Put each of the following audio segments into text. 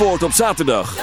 Op zaterdag.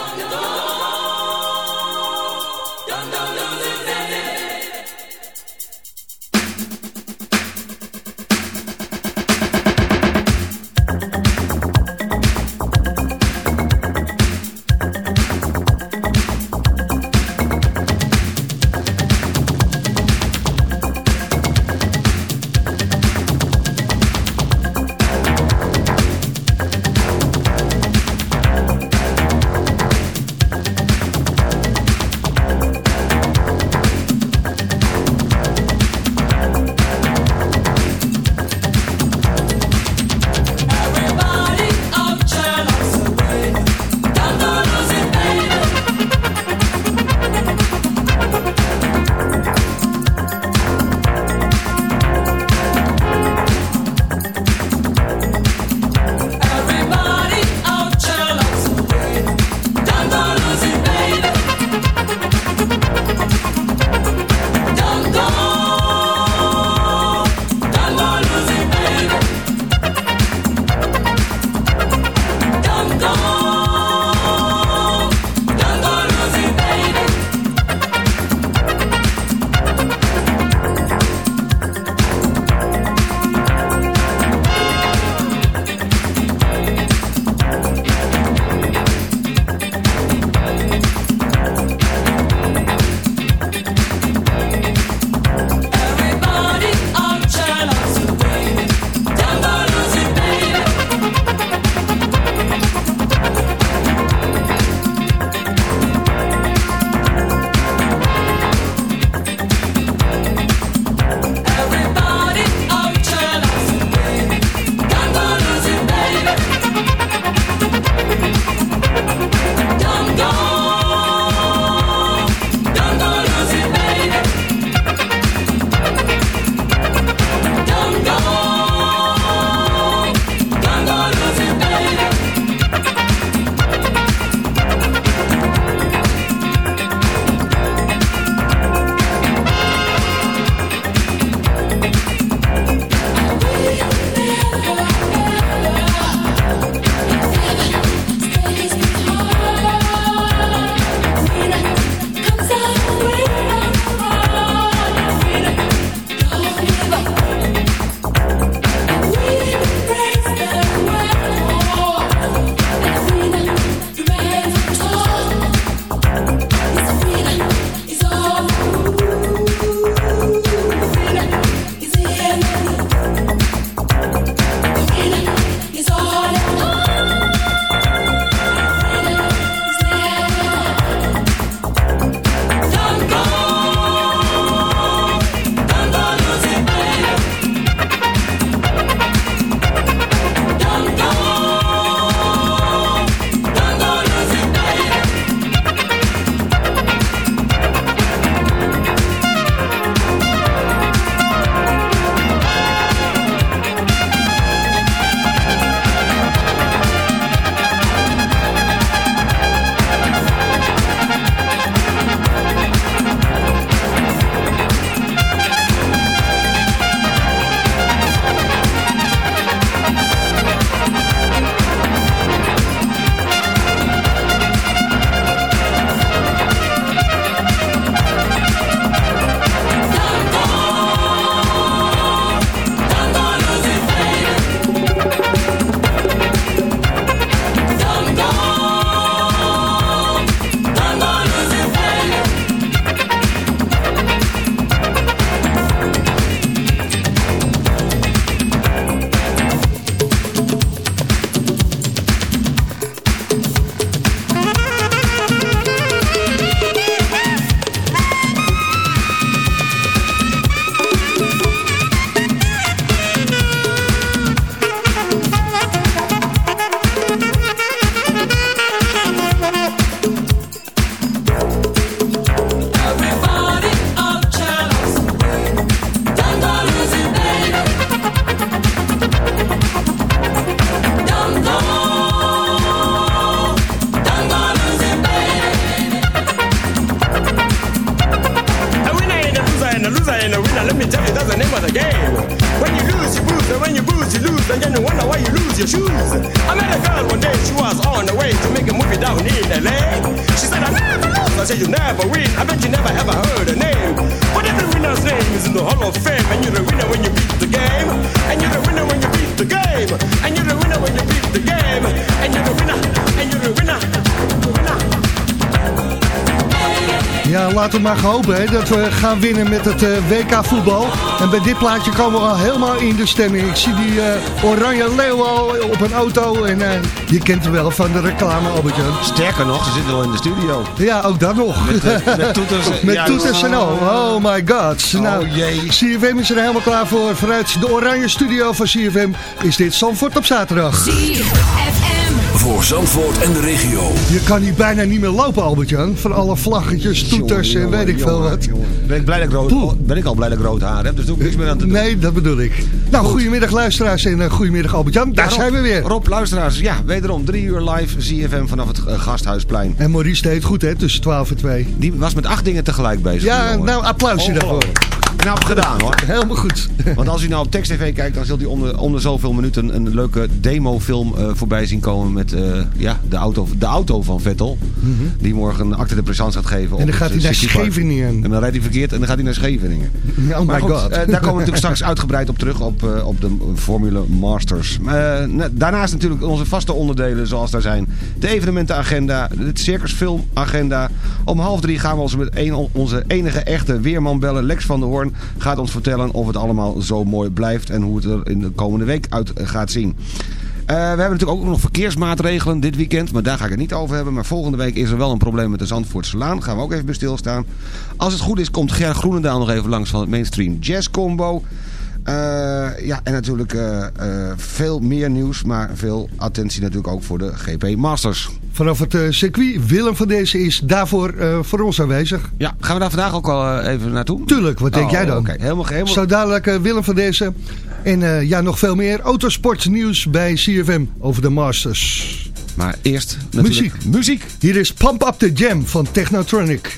Dat we gaan winnen met het uh, WK voetbal. En bij dit plaatje komen we al helemaal in de stemming. Ik zie die uh, oranje leeuw al op een auto. En uh, je kent hem wel van de reclame, Albertje. Sterker nog, ze zitten wel in de studio. Ja, ook dat nog. Met, met toeters, met ja, toeters en al. Oh my god. Oh nou, jee. CFM is er helemaal klaar voor. Vanuit de oranje studio van CFM is dit Zandvoort op zaterdag. ZFM. Voor Zandvoort en de regio. Je kan hier bijna niet meer lopen, Albert-Jan. Van alle vlaggetjes, toeters en weet ik veel wat. Ben ik, blij dat ik, rood, ben ik al blij dat ik rood haar heb, dus doe ik niks meer aan te doen. Nee, dat bedoel ik. Nou, Goed. goedemiddag luisteraars en uh, goedemiddag Albert-Jan. Daar Ja, Rob, zijn we weer. Rob, luisteraars, ja, wederom drie uur live ZFM vanaf het eh, Gasthuisplein. En Maurice deed het goed, hè, tussen 12 en 2. Die was met acht dingen tegelijk bezig. Ja, nou, applausje daarvoor. Knap gedaan hoor. Helemaal goed. Want als u nou op Text TV kijkt, dan zult u onder, onder zoveel minuten een leuke demofilm eh voorbij zien komen met eh, ja, de, auto, de auto van Vettel. Die morgen acte de présence gaat geven. Mhm. En dan gaat hij naar. Scheveningen. En dan rijdt hij verkeerd en dan gaat hij naar Scheveningen. Oh my Maar god. eh, daar komen we natuurlijk straks uitgebreid op terug op, op de Formule Masters. Na- daarnaast natuurlijk onze vaste onderdelen zoals daar zijn. De evenementenagenda, het circusfilmagenda. Om half drie gaan we ons met een, onze enige echte weerman bellen. Lex van der Hoorn gaat ons vertellen of het allemaal zo mooi blijft. En hoe het er in de komende week uit gaat zien. Eh, we hebben natuurlijk ook nog verkeersmaatregelen dit weekend. Maar daar ga ik het niet over hebben. Maar volgende week is er wel een probleem met de Zandvoortse Laan. Gaan we ook even bij stilstaan. Als het goed is komt Ger Groenendaal nog even langs van het Mainstream Jazz Combo. Eh, ja, en natuurlijk eh, eh, veel meer nieuws. Maar veel attentie natuurlijk ook voor de GP Masters. Vanaf het circuit, Willem van deze is daarvoor voor ons aanwezig. Ja, gaan we daar vandaag ook al even naartoe? Tuurlijk, wat denk Oh, jij dan? Oké, helemaal, helemaal... Zo dadelijk Willem van deze. En ja, nog veel meer autosportnieuws bij CFM over de Masters. Maar eerst natuurlijk... Muziek. Muziek! Hier is Pump Up the Jam van Technotronic.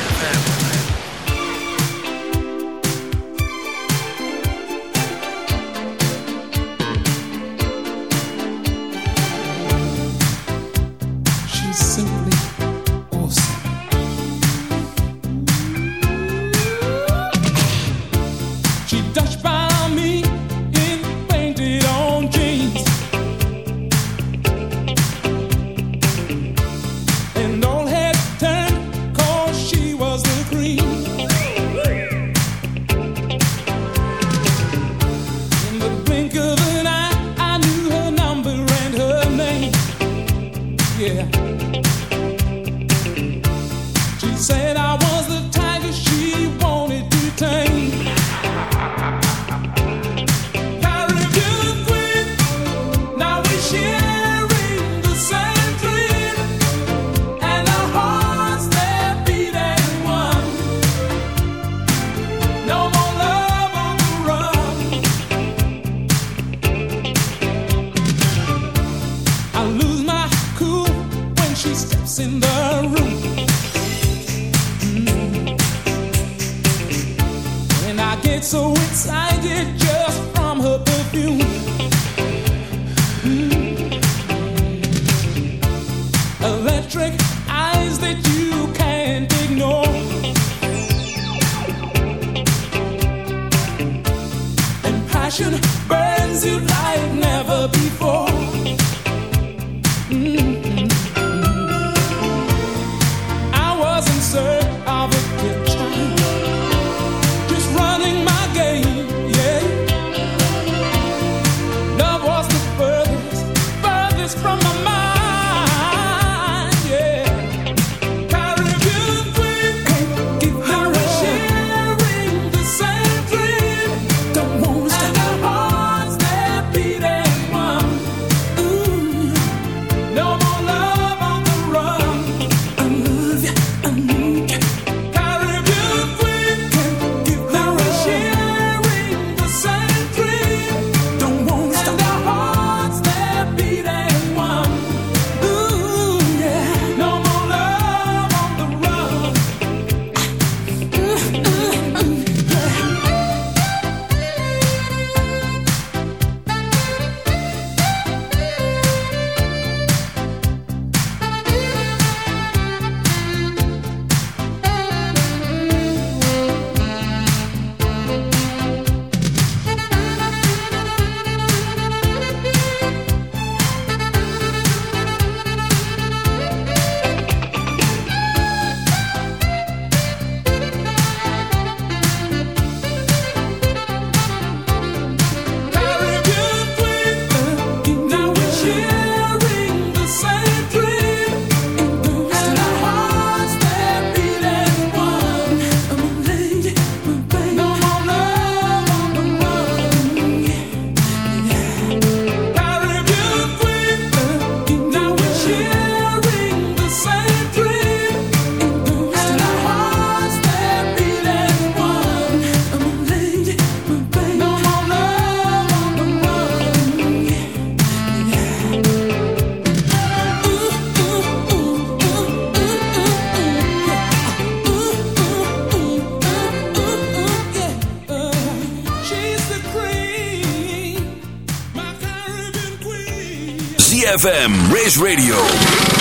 ZFM, Race Radio,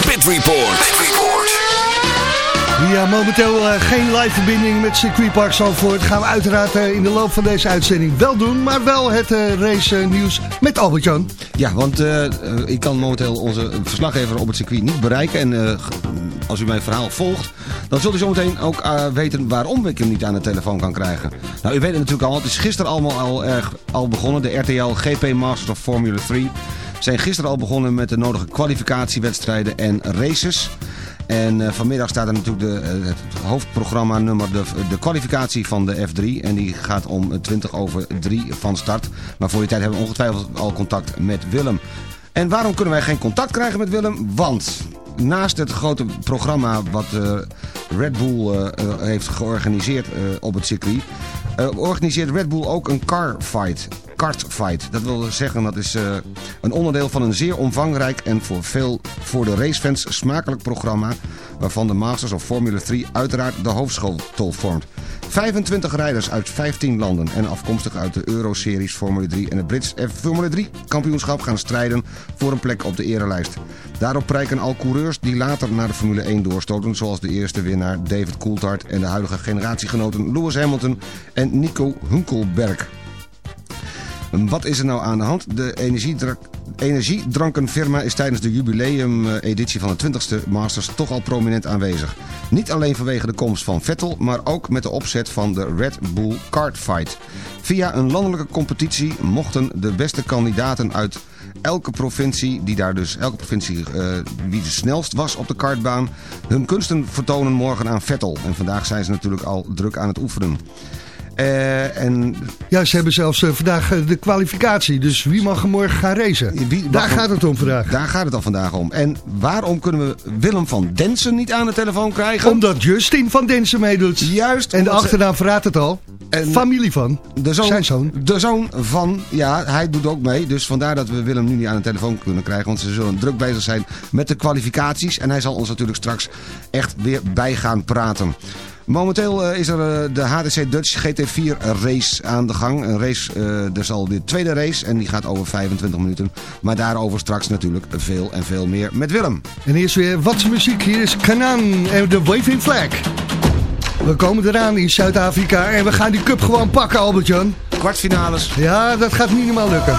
Pit Report. Pit Report. Ja, momenteel eh, geen live verbinding met circuitpark Zandvoort. Gaan we uiteraard eh, in de loop van deze uitzending wel doen. Maar wel het eh, race nieuws met Albert-Jan. Ja, want ik kan momenteel onze verslaggever op het circuit niet bereiken. En eh, als u mijn verhaal volgt, dan zult u zometeen ook eh, weten waarom ik hem niet aan de telefoon kan krijgen. Nou, u weet het natuurlijk al, het is gisteren allemaal al, erg, al begonnen. De RTL GP Masters of Formula 3 zijn gisteren al begonnen met de nodige kwalificatiewedstrijden en races. En eh, vanmiddag staat er natuurlijk de, eh, het hoofdprogramma nummer de, de kwalificatie van de F3. En die gaat om 20 over 3 van start. Maar voor die tijd hebben we ongetwijfeld al contact met Willem. En waarom kunnen wij geen contact krijgen met Willem? Want naast het grote programma wat eh, Red Bull heeft georganiseerd op het circuit... Organiseert Red Bull ook een car fight. Kart fight. Dat wil zeggen dat is eh, een onderdeel van een zeer omvangrijk en voor veel voor de racefans smakelijk programma waarvan de Masters of Formula 3 uiteraard de hoofdschotel vormt. 25 rijders uit 15 landen en afkomstig uit de Euroseries Formule 3 en het Brits Formule 3 kampioenschap gaan strijden voor een plek op de erelijst. Daarop prijken al coureurs die later naar de Formule 1 doorstoten, zoals de eerste winnaar David Coulthard en de huidige generatiegenoten Lewis Hamilton en Nico Hunkelberg. Wat is er nou aan de hand? De energiedra- energiedrankenfirma is tijdens de jubileumeditie van de 20ste Masters toch al prominent aanwezig. Niet alleen vanwege de komst van Vettel, maar ook met de opzet van de Red Bull Kart Fight. Via een landelijke competitie mochten de beste kandidaten uit elke provincie, die daar dus elke provincie eh, wie de snelst was op de kartbaan, hun kunsten vertonen morgen aan Vettel. En vandaag zijn ze natuurlijk al druk aan het oefenen. Eh, en Ja, ze hebben zelfs eh, vandaag eh, de kwalificatie. Dus wie mag er morgen gaan racen? Wie Daar gaat het om vandaag. Daar gaat het al vandaag om. En waarom kunnen we Willem van Densen niet aan de telefoon krijgen? Omdat Justin van Densen meedoet. Juist. En de achternaam verraadt het al. En- Familie van. de zoon, Zijn zoon. De zoon van, ja, hij doet ook mee. Dus vandaar dat we Willem nu niet aan de telefoon kunnen krijgen. Want ze zullen druk bezig zijn met de kwalificaties. En hij zal ons natuurlijk straks echt weer bij gaan praten. Momenteel eh, is er eh, de HTC Dutch GT4 race aan de gang. Een race, eh er zal de tweede race en die gaat over 25 minuten. Maar daarover straks natuurlijk veel en veel meer met Willem. En eerst weer wat muziek. Hier is Canaan en de Waving Flag. We komen eraan in Zuid-Afrika en we gaan die cup gewoon pakken, Albert-Jan. Kwartfinales. Ja, dat gaat helemaal lukken.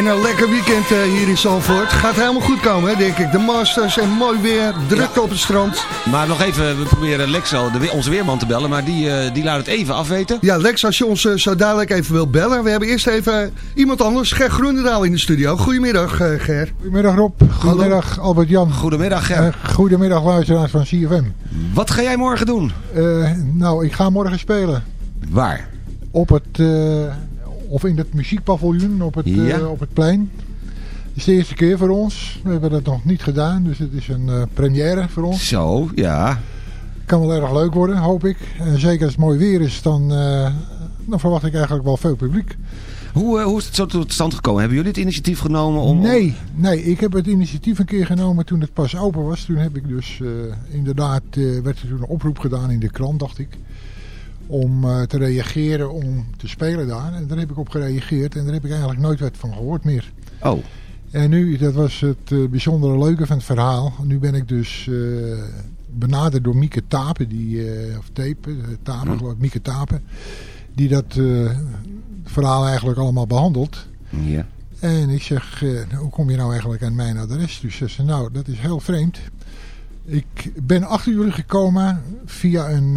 En een lekker weekend eh, hier in Zandvoort. Gaat helemaal goed komen, hè, denk ik. De Masters en mooi weer, drukte op het strand. Maar nog even, we proberen Lex al, de, we- onze weerman te bellen, maar die, eh, die laat het even afweten. Ja, Lex, als je ons eh, zo dadelijk even wil bellen. We hebben eerst even iemand anders, Ger Groenendaal in de studio. Goedemiddag, eh, Ger. Goedemiddag Rob, goedemiddag Albert-Jan. Goedemiddag, Ger. Goedemiddag luisteraars van CFM. Wat ga jij morgen doen? Eh, nou, ik ga morgen spelen Waar? op het, eh, of in het muziekpaviljoen op het, eh, Ja. op het plein. Het is de eerste keer voor ons. We hebben dat nog niet gedaan, dus het is een eh, première voor ons. Zo, ja. Kan wel erg leuk worden, hoop ik. En zeker als het mooi weer is, dan, eh, dan verwacht ik eigenlijk wel veel publiek. Hoe, hoe is het zo tot stand gekomen? Hebben jullie het initiatief genomen om... Nee, nee, ik heb het initiatief een keer genomen toen het pas open was. Toen heb ik dus inderdaad, werd er toen een oproep gedaan in de krant, dacht ik. Om eh, te reageren, om te spelen daar. En daar heb ik op gereageerd en daar heb ik eigenlijk nooit wat van gehoord meer. Oh, En nu, dat was het eh, bijzondere leuke van het verhaal. Nu ben ik dus eh, benaderd door Mieke Tapen, die, of Tape, Tapen, geloof ik, Mieke Tapen. Die dat verhaal eigenlijk allemaal behandelt. ja. En ik zeg, hoe kom je nou eigenlijk aan mijn adres? Dus ze zei, nou, dat is heel vreemd. Ik ben achter jullie gekomen via een,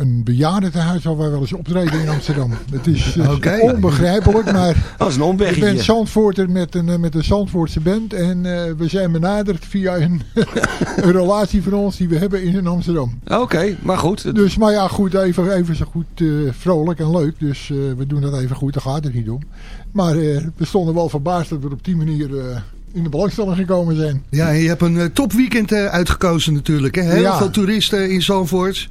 een bejaardentehuis waar wij wel eens optreden in Amsterdam. Het is onbegrijpelijk, maar Dat is een ik ben Zandvoorter met een, eh, met een Zandvoortse band. En eh, we zijn benaderd via een, een relatie van ons die we hebben in Amsterdam. Oké, maar goed. Dus, maar ja, goed, even, even zo goed eh, vrolijk en leuk. Dus we doen dat even goed, daar gaat het niet om. Maar we stonden wel verbaasd dat we op die manier in de belangstelling gekomen zijn. Ja, je hebt een topweekend uitgekozen natuurlijk. Hè? Heel Ja. veel toeristen in Zandvoort.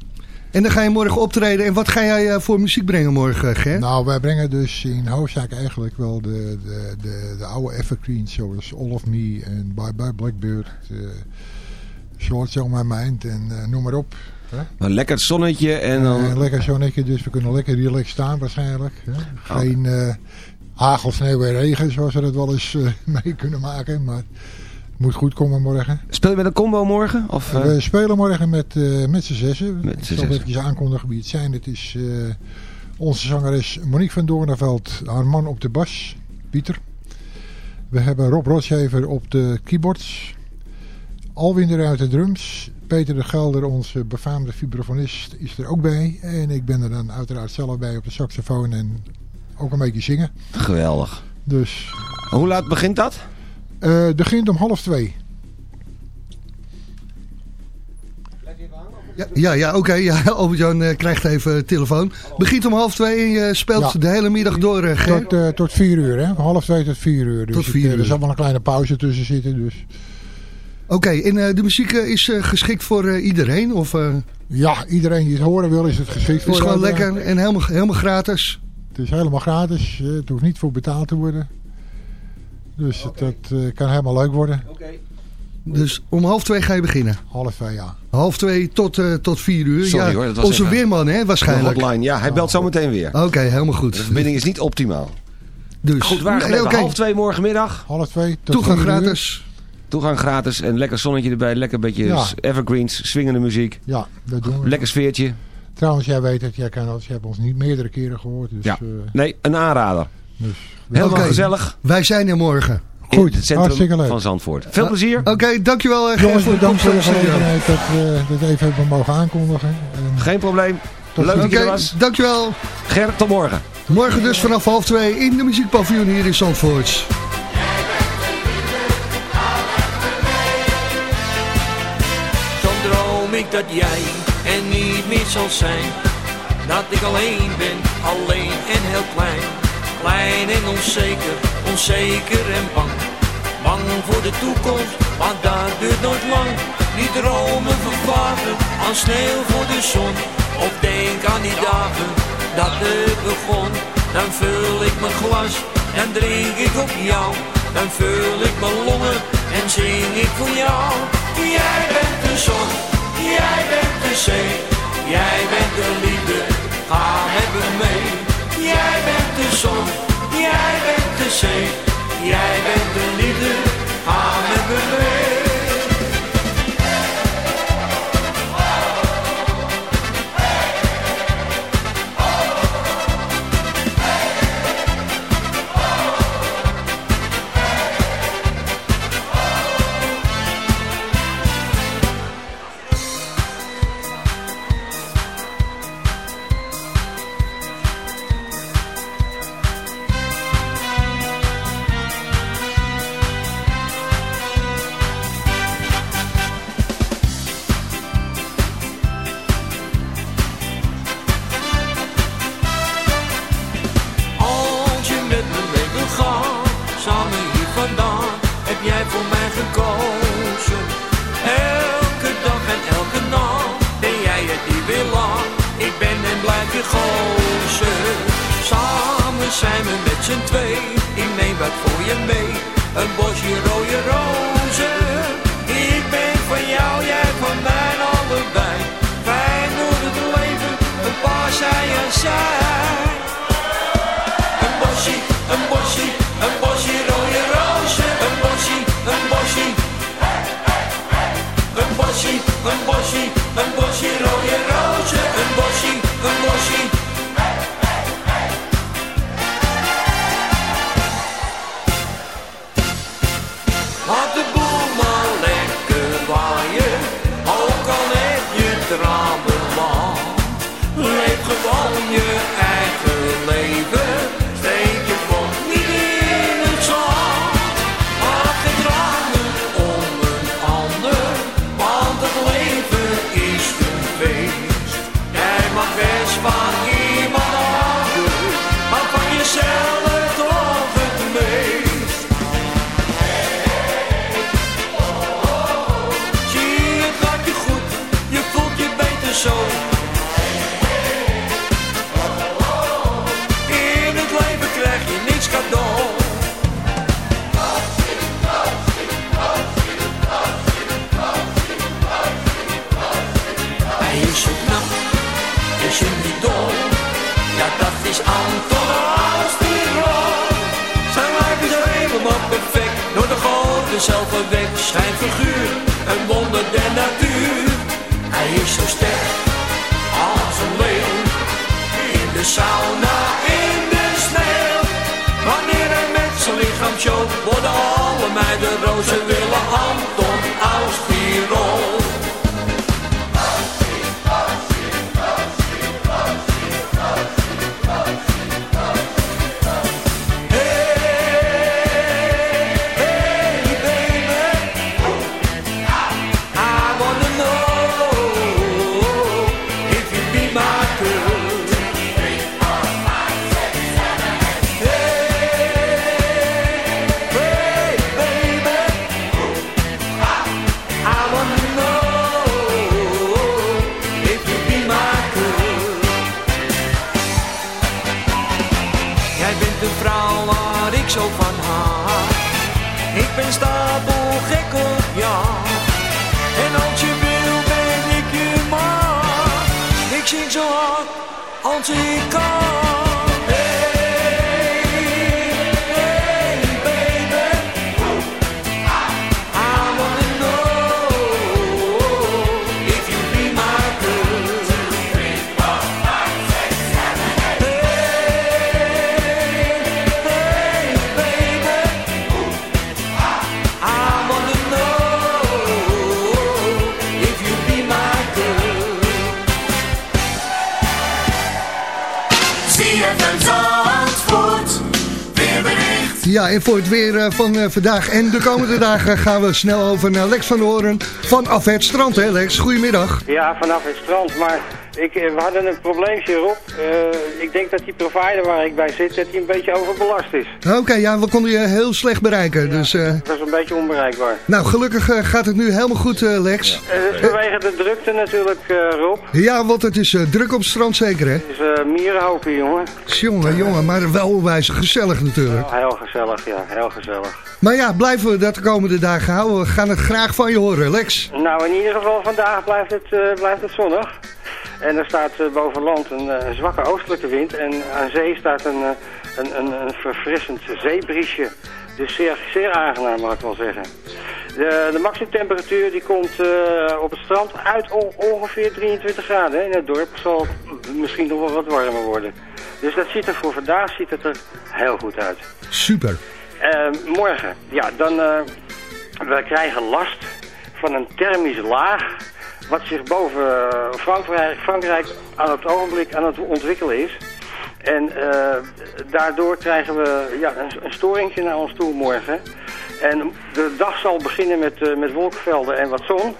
En dan ga je morgen optreden. En wat ga jij eh, voor muziek brengen morgen, Ger? Nou, wij brengen dus in hoofdzaak eigenlijk wel de, de, de, de oude evergreens zoals All of Me en Bye Bye Blackbird, eh Short On My Mind en eh, noem maar op. Hè? Een lekker zonnetje en dan... Eh, lekker zonnetje, dus we kunnen lekker relaxed staan waarschijnlijk. Hè? Geen eh hagel, sneeuw en regen zoals we dat wel eens mee kunnen maken, maar moet goed komen morgen. Speel je met een combo morgen? Of, eh, We spelen morgen met, eh met z'n zessen. Met Ik z'n zal zessen. even aankondigen wie het zijn. Het is eh, onze zangeres Monique van Doornveld, haar man op de bas, Pieter. We hebben Rob Rotsjever op de keyboards. Alwin uit de drums. Peter de Gelder, onze befaamde vibrafonist, is er ook bij. En ik ben er dan uiteraard zelf bij op de saxofoon en ook een beetje zingen. Geweldig. Dus Hoe laat begint dat? Eh het begint om half twee. Ja, ja, ja oké. ja, Albert-Jan eh, krijgt even telefoon. Begint om half twee en je speelt Ja. de hele middag door, eh, Ger. Tot, eh, tot vier uur, hè? Half twee tot vier uur. Dus Tot het, vier eh, uur. Er zal wel een kleine pauze tussen zitten. Dus. Oké, en eh, de muziek eh, is eh, geschikt voor eh, iedereen? Of eh, Ja, iedereen die het horen wil, is het geschikt voor. is gewoon lekker en helemaal, helemaal gratis? Het is helemaal gratis. eh, Het hoeft niet voor betaald te worden. Dus het, dat eh, kan helemaal leuk worden. Dus om half twee ga je beginnen. Half twee, ja. Half twee tot, eh, tot vier uur. Sorry ja, hoor, dat was onze even- weerman, hè, waarschijnlijk. hotline. Ja, hij belt zo meteen weer. Oké, helemaal goed. De verbinding is niet optimaal. Dus, Goed, waar nee, gebleven? oké. Half twee morgenmiddag. Half twee tot Toegang vier uur. gratis. Toegang gratis en lekker zonnetje erbij. Lekker beetje Ja. evergreens, swingende muziek. Ja, dat doen we. Lekker sfeertje. Trouwens, jij weet het. Jij, kan, je hebt ons niet meerdere keren gehoord. Dus, Ja. eh, Nee, een aanrader. dus Helemaal Oké. gezellig. Wij zijn er morgen. In Goed, het centrum hartstikke leuk. van Zandvoort. Veel plezier. Oké, dankjewel uh, Jongens, voor de bedankt komst voor de gelegenheid dat we dat even hebben mogen aankondigen. En Geen probleem. Tot Leuk dat Oké, je er was. dankjewel. Ger, tot morgen. Morgen dus vanaf half twee in de muziekpaviljoen hier in Zandvoort. Soms droom ik dat jij er niet meer zal zijn. Dat ik alleen ben, alleen en heel klein. Klein en onzeker, onzeker en bang. Bang voor de toekomst, want dat duurt nooit lang. Die dromen vervagen aan sneeuw voor de zon. Of denk aan die dagen dat het begon. Dan vul ik mijn glas en drink ik op jou. Dan vul ik mijn longen en zing ik voor jou. Jij bent de zon, jij bent de zee. Jij bent de liefde, ga met me mee. Jij bent de zon, jij bent de zee. Jij bent de liefde, met me side Ja, en voor het weer eh, van eh, vandaag en de komende dagen gaan we snel over naar Lex van Hoorn vanaf het strand. Hè Lex, goedemiddag. Ja, vanaf het strand. Maar ik, eh, we hadden een probleempje Rob. Eh, ik denk dat die provider waar ik bij zit, dat die een beetje overbelast is. Oké, ja, we konden je heel slecht bereiken. Dus, eh, Dat is een beetje onbereikbaar. nou, gelukkig gaat het nu helemaal goed, Lex. Het is vanwege de drukte natuurlijk, eh, Rob. Ja, want het is eh, druk op het strand zeker, hè? Het is eh mierenhopen, jongen. Jongen, jongen, maar wel wijze gezellig natuurlijk. Heel gezellig, ja. Heel gezellig. Maar ja, blijven we dat de komende dagen houden. We gaan het graag van je horen, Lex. Nou, in ieder geval vandaag blijft het, eh, blijft het zonnig. En er staat eh, boven land een eh, zwakke oostelijke wind. En aan zee staat een, een, een, een verfrissend zeebriesje. Dus zeer, zeer aangenaam, mag ik wel zeggen. De, de maximumtemperatuur die komt op het strand uit on- ongeveer 23 graden. In het dorp zal het misschien nog wel wat warmer worden. Dus dat ziet er voor vandaag ziet het er heel goed uit. Super. Eh, morgen, ja, dan eh we krijgen last van een thermische laag wat zich boven eh, Frankrijk, Frankrijk aan het ogenblik aan het ontwikkelen is. En eh, daardoor krijgen we ja, een, een storingje naar ons toe morgen. En de dag zal beginnen met, eh, met wolkenvelden en wat zon.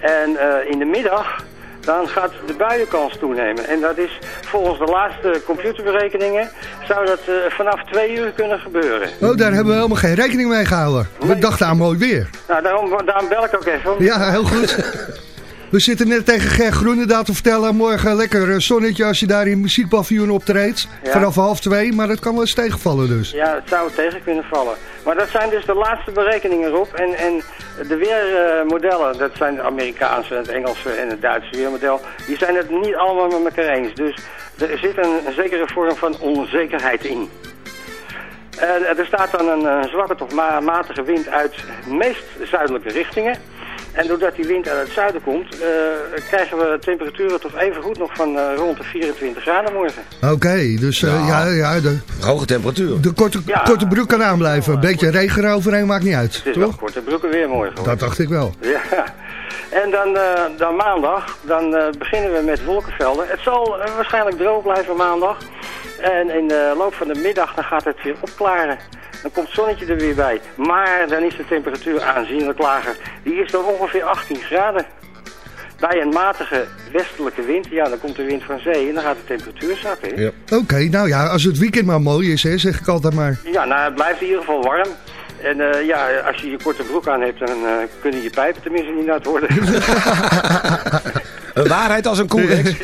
En in de middag dan gaat de buienkans toenemen. En dat is volgens de laatste computerberekeningen... zou dat eh, vanaf twee uur kunnen gebeuren. Oh, daar hebben we helemaal geen rekening mee gehouden. We dachten aan mooi weer. Nou, daarom, daarom bel ik ook even. Ja, heel goed. We zitten net tegen Ger Groenendaal te vertellen. Morgen lekker eh, zonnetje als je daar in muziekpaviljoen optreedt. Ja. Vanaf half twee, maar dat kan wel eens tegenvallen dus. Ja, het zou tegen kunnen vallen. Maar dat zijn dus de laatste berekeningen erop. En, en de weermodellen, dat zijn de Amerikaanse, het Engelse en het Duitse weermodel, die zijn het niet allemaal met elkaar eens. Dus er zit een, een zekere vorm van onzekerheid in. Eh, er staat dan een, zwakke tot ma- matige wind uit meest zuidelijke richtingen. En doordat die wind uit het zuiden komt, eh, krijgen we temperaturen toch even goed nog van eh, rond de 24 graden morgen. Oké, dus eh, ja. Ja, de, Hoge temperatuur. de korte, Ja. korte broek kan aanblijven. Een beetje regen eroverheen maakt niet uit, Het is wel toch? korte broeken weer morgen. hoor. Dat dacht ik wel. Ja. En dan, eh, dan maandag, dan beginnen we met wolkenvelden. Het zal waarschijnlijk droog blijven maandag. En in de loop van de middag dan gaat het weer opklaren. Dan komt het zonnetje er weer bij. Maar dan is de temperatuur aanzienlijk lager. Die is dan ongeveer 18 graden. Bij een matige westelijke wind, ja, dan komt de wind van zee en dan gaat de temperatuur zakken. hè. Oké, nou ja, als het weekend maar mooi is, hè, zeg ik altijd maar. Ja, nou, het blijft in ieder geval warm. En eh, ja, als je je korte broek aan hebt, dan eh, kunnen je pijpen tenminste niet nat worden. Een waarheid als een koe. Lex.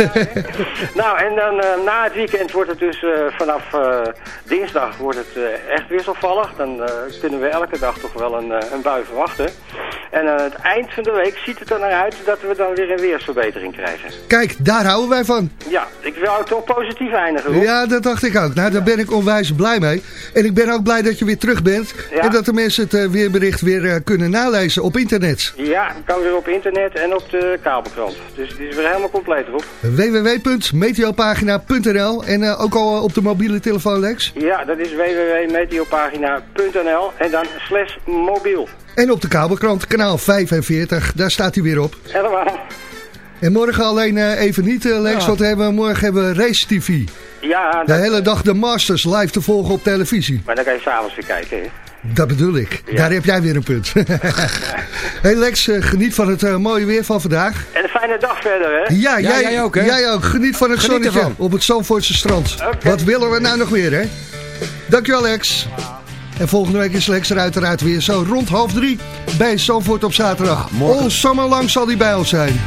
nou, en dan eh, na het weekend wordt het dus eh, vanaf eh, dinsdag wordt het echt wisselvallig. Dan kunnen we elke dag toch wel een, een bui verwachten. En aan het eind van de week ziet het er naar uit dat we dan weer een weersverbetering krijgen. Kijk, daar houden wij van. Ja, ik wil toch positief eindigen, Rob. Ja, dat dacht ik ook. Nou, daar ben ik onwijs blij mee. En ik ben ook blij dat je weer terug bent. Ja. En dat de mensen het weerbericht weer kunnen nalezen op internet. Ja, kan weer op internet en op de kabelkrant. Dus het is weer helemaal compleet, Rob. www.meteopagina.nl En eh, ook al op de mobiele telefoon, Lex. Ja, dat is www.meteopagina.nl en dan slash mobiel. En op de kabelkrant, kanaal 45. Daar staat hij weer op. Helemaal. En morgen alleen eh, even niet, eh, Lex. Ja. Want we hebben, morgen hebben we Race TV. Ja, De dat- hele dag de Masters live te volgen op televisie. maar dan kan je s'avonds weer kijken. hè. Dat bedoel ik. Ja. Daar heb jij weer een punt. hey Lex, eh, geniet van het eh, mooie weer van vandaag. En een fijne dag verder, hè? Ja, jij, jij ook. Jij ook. Geniet van het Geniet zonnetje ervan. op het Zandvoortse strand. Wat willen we nou nog meer, hè? Dankjewel, Lex. En volgende week is Lex er uiteraard weer zo rond half drie bij Zandvoort op zaterdag. morgen. All summer lang zal hij bij ons zijn.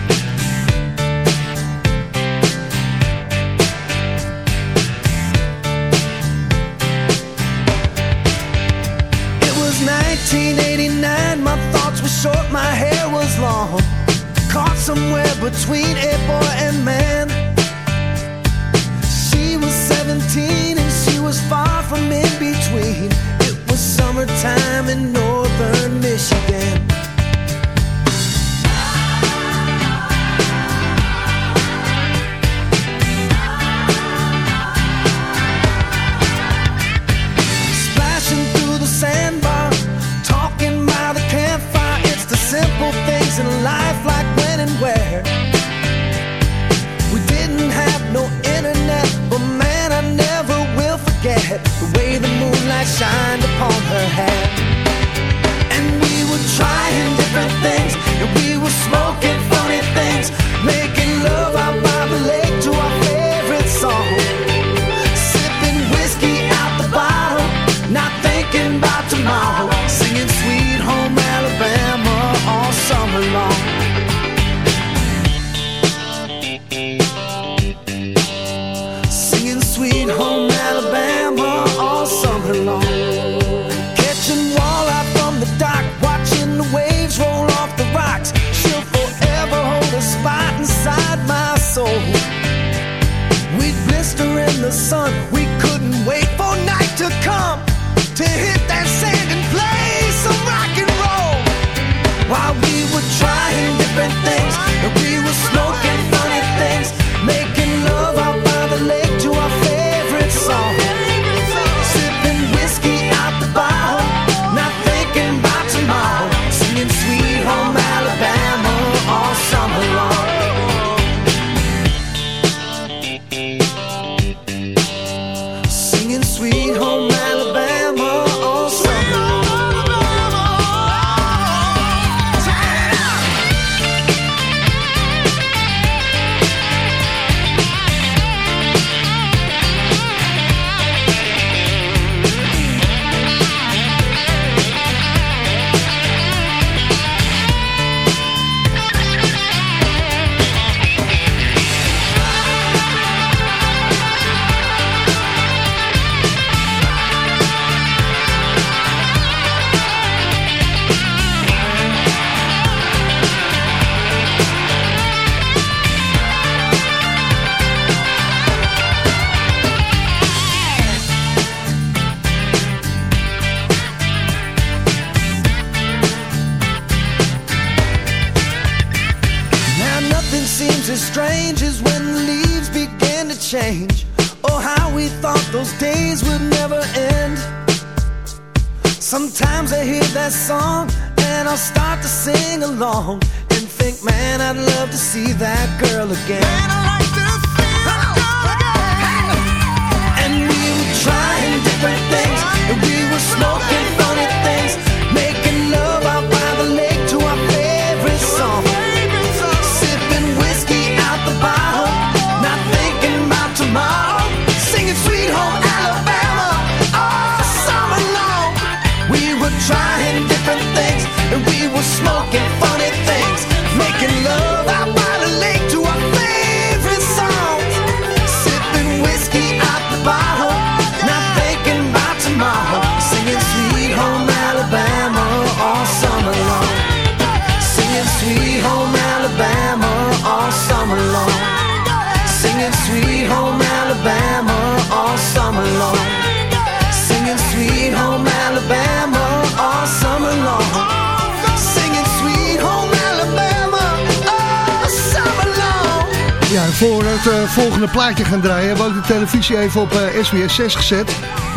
Het eh, volgende plaatje gaan draaien, hebben we ook de televisie even op eh, SBS 6 gezet.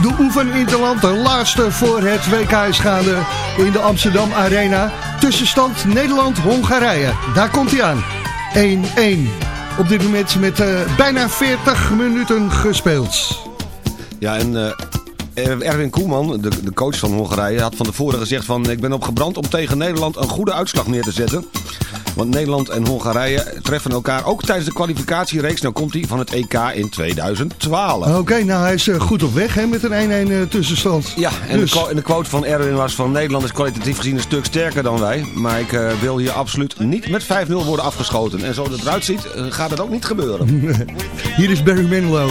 De Oefen Interland, de laatste voor het WK is gaande in de Amsterdam Arena. Tussenstand Nederland-Hongarije. Daar komt hij aan. 1-1. Op dit moment met eh, bijna 40 minuten gespeeld. Ja, en eh, Erwin Koeman, de, de coach van Hongarije, had van tevoren gezegd van... ik ben opgebrand om tegen Nederland een goede uitslag neer te zetten. Want Nederland en Hongarije treffen elkaar ook tijdens de kwalificatiereeks. Nou komt hij van het EK in 2012. Oké, nou hij is eh, goed op weg hè, met een 1-1 eh, tussenstand. Ja, en, Dus- de, en de quote van Erwin was van Nederland is kwalitatief gezien een stuk sterker dan wij. Maar ik eh, wil hier absoluut niet met 5-0 worden afgeschoten. En zo het eruit ziet, gaat het ook niet gebeuren. Hier is Barry Manilow.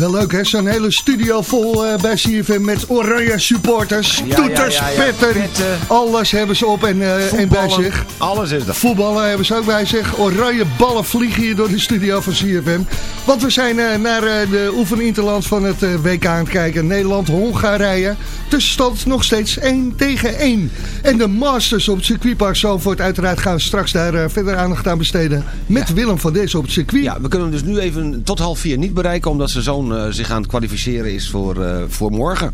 Wel leuk hè, zo'n hele studio vol eh, bij CFM met oranje supporters. Ja, toeters, ja, ja, ja. petten, Petten. alles hebben ze op en, eh, en bij zich. Alles is er. Voetballen hebben ze ook bij zich. Oranje ballen vliegen hier door de studio van CFM. Want we zijn eh, naar de oefeninterland van het WK aan het kijken. Nederland-Hongarije. Tussenstand nog steeds 1 tegen 1. En de Masters op het circuitpark Zalvoort. Uiteraard gaan we straks daar verder aandacht aan besteden. Met Willem van Dees op het circuit. Ja, we kunnen hem dus nu even tot half vier niet bereiken... omdat zijn zoon eh, zich aan het kwalificeren is voor, eh, voor morgen.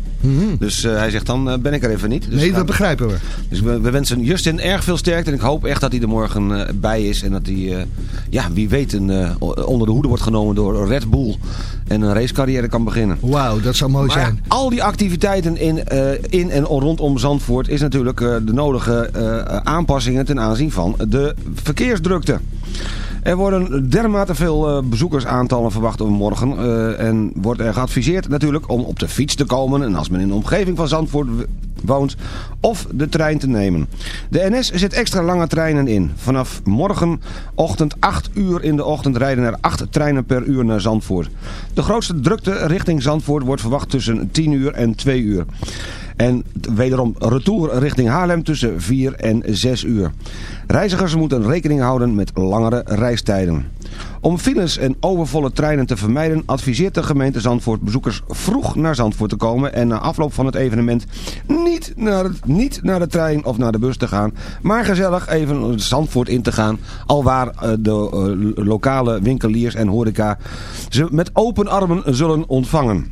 Dus eh, hij zegt dan ben ik er even niet. Dus Mhm. nee, dat gaan- begrijpen we. Dus we, we wensen Justin erg veel sterkte. En ik hoop echt dat hij er morgen bij is. En dat hij, ja, wie weet, een, onder de hoede wordt genomen door Red Bull. En een racecarrière kan beginnen. Wauw, dat zou mooi Maar zijn. al die activiteiten in, in en rondom Zandvoort is natuurlijk de nodige aanpassingen ten aanzien van de verkeersdrukte. Er worden dermate veel eh, bezoekersaantallen verwacht morgen. eh, en wordt er geadviseerd natuurlijk om op de fiets te komen. En als men in de omgeving van Zandvoort woont. Of de trein te nemen. De NS zet extra lange treinen in. Vanaf morgenochtend 8 uur in de ochtend rijden er 8 treinen per uur naar Zandvoort. De grootste drukte richting Zandvoort wordt verwacht tussen 10 uur en 2 uur. En wederom retour richting Haarlem tussen 4 en 6 uur. Reizigers moeten rekening houden met langere reistijden. Om files en overvolle treinen te vermijden adviseert de gemeente Zandvoort bezoekers vroeg naar Zandvoort te komen en na afloop van het evenement niet naar, het, niet naar de trein of naar de bus te gaan, maar gezellig even Zandvoort in te gaan, alwaar eh, de eh, lokale winkeliers en horeca ze met open armen zullen ontvangen.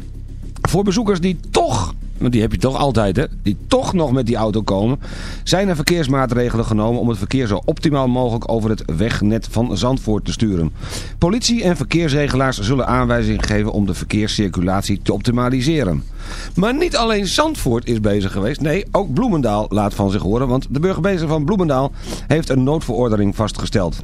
Voor bezoekers die toch, want die heb je toch altijd hè, die toch nog met die auto komen, zijn er verkeersmaatregelen genomen om het verkeer zo optimaal mogelijk over het wegnet van Zandvoort te sturen. Politie en verkeersregelaars zullen aanwijzingen geven om de verkeerscirculatie te optimaliseren. Maar niet alleen Zandvoort is bezig geweest, nee, ook Bloemendaal laat van zich horen, want de burgemeester van Bloemendaal heeft een noodverordening vastgesteld.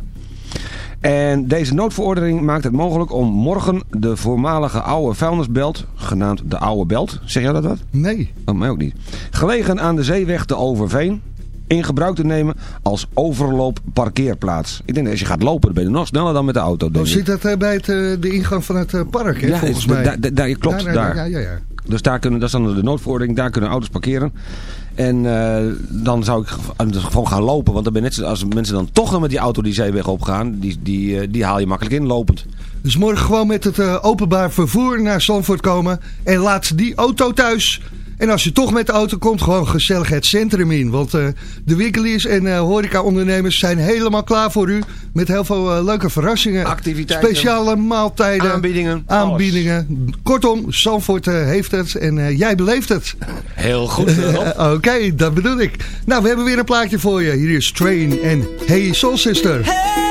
En deze noodverordening maakt het mogelijk om morgen de voormalige oude vuilnisbelt, genaamd de Oude Belt, zeg jij dat wat? Nee. Oh, mij ook niet. Gelegen aan de zeeweg te Overveen, in gebruik te nemen als overloopparkeerplaats. Ik denk dat als je gaat lopen, dan ben je nog sneller dan met de auto. Denk Hoe ik. zit dat eh, bij het, eh, de ingang van het eh, park, hè, Ja, volgens mij? daar- klopt, Ja, daar. Ja, ja, ja. Dus daar kunnen, dat is dan de noodverordening, daar kunnen auto's parkeren. En eh, dan zou ik ge- gewoon gaan lopen. Want dan ben net als mensen dan toch met die auto die zeeweg opgaan, die, die, eh, die haal je makkelijk in lopend. Dus morgen gewoon met het eh, openbaar vervoer naar Zandvoort komen. En laat die auto thuis. En als je toch met de auto komt, gewoon gezellig het centrum in. Want eh, de winkeliers en eh horeca-ondernemers zijn helemaal klaar voor u. Met heel veel eh, leuke verrassingen. Activiteiten. Speciale maaltijden. Aanbiedingen. Aanbiedingen. Kortom, Zandvoort heeft het en eh, jij beleeft het. Heel goed. Oké, dat bedoel ik. Nou, we hebben weer een plaatje voor je. Hier is Train en Hey Soul Sister. Your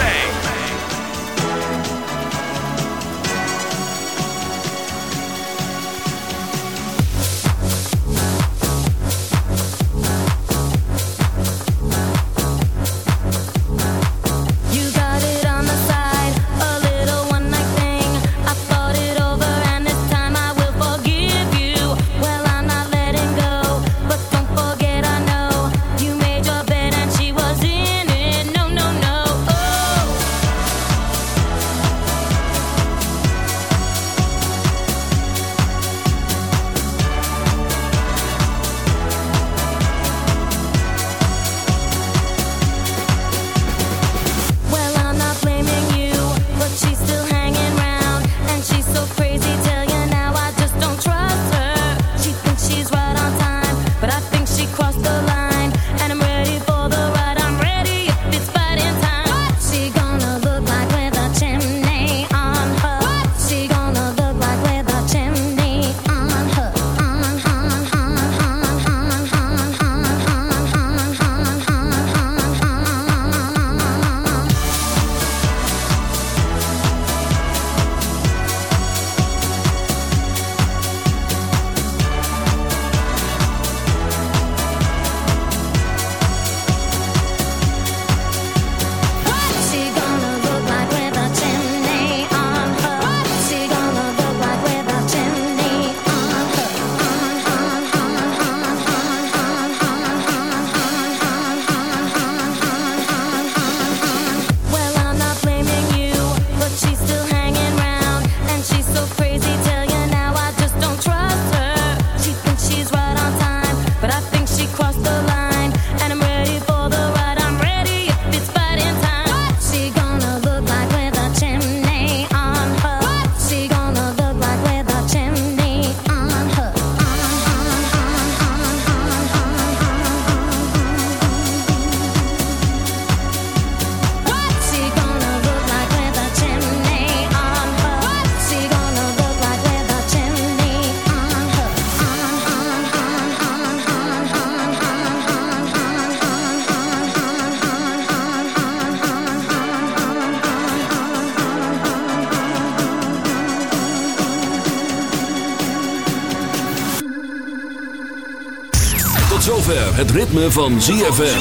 Het ritme van ZFM.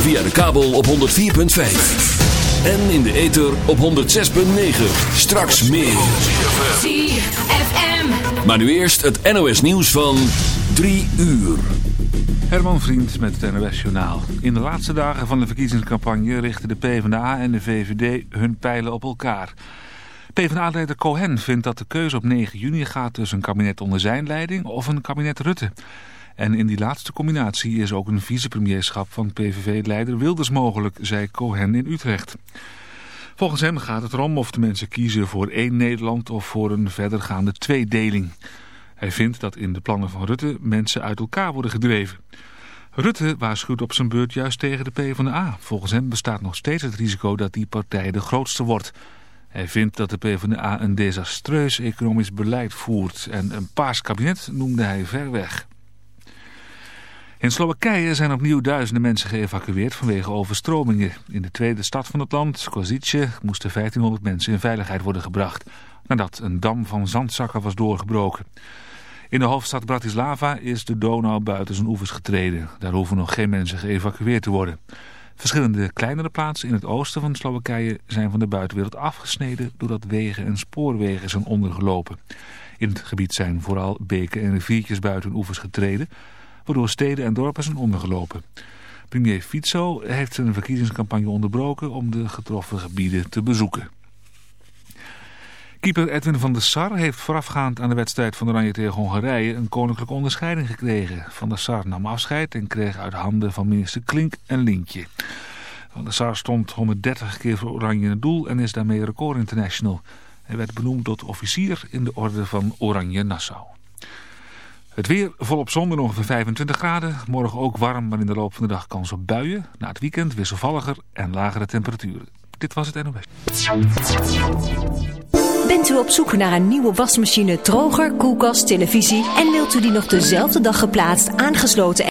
Via de kabel op 104.5. En in de ether op 106.9. Straks meer. ZFM. Maar nu eerst het NOS nieuws van 3 uur. Herman Vriend met het NOS Journaal. In de laatste dagen van de verkiezingscampagne richten de PvdA en de VVD hun pijlen op elkaar. PvdA-leider Cohen vindt dat de keuze op 9 juni gaat tussen een kabinet onder zijn leiding of een kabinet Rutte. En in die laatste combinatie is ook een vicepremierschap van PVV-leider Wilders mogelijk, zei Cohen in Utrecht. Volgens hem gaat het erom of de mensen kiezen voor één Nederland of voor een verdergaande tweedeling. Hij vindt dat in de plannen van Rutte mensen uit elkaar worden gedreven. Rutte waarschuwt op zijn beurt juist tegen de PvdA. Volgens hem bestaat nog steeds het risico dat die partij de grootste wordt. Hij vindt dat de PvdA een desastreus economisch beleid voert en een paars kabinet noemde hij ver weg. In Slowakije zijn opnieuw duizenden mensen geëvacueerd vanwege overstromingen. In de tweede stad van het land, Kozice, moesten 1500 mensen in veiligheid worden gebracht... nadat een dam van zandzakken was doorgebroken. In de hoofdstad Bratislava is de Donau buiten zijn oevers getreden. Daar hoeven nog geen mensen geëvacueerd te worden. Verschillende kleinere plaatsen in het oosten van Slowakije zijn van de buitenwereld afgesneden... doordat wegen en spoorwegen zijn ondergelopen. In het gebied zijn vooral beken en riviertjes buiten oevers getreden waardoor steden en dorpen zijn ondergelopen. Premier Fico heeft zijn verkiezingscampagne onderbroken om de getroffen gebieden te bezoeken. Keeper Edwin van der Sar heeft voorafgaand aan de wedstrijd van Oranje tegen Hongarije een koninklijke onderscheiding gekregen. Van der Sar nam afscheid en kreeg uit handen van minister Klink een lintje. Van der Sar stond 130 keer voor Oranje in het doel en is daarmee record international. Hij werd benoemd tot officier in de orde van Oranje Nassau. Het weer volop zon en ongeveer 25 graden. Morgen ook warm, maar in de loop van de dag kans op buien. Na het weekend wisselvalliger en lagere temperaturen. Dit was het NOS. Bent u op zoek naar een nieuwe wasmachine, droger, koelkast, televisie... en wilt u die nog dezelfde dag geplaatst, aangesloten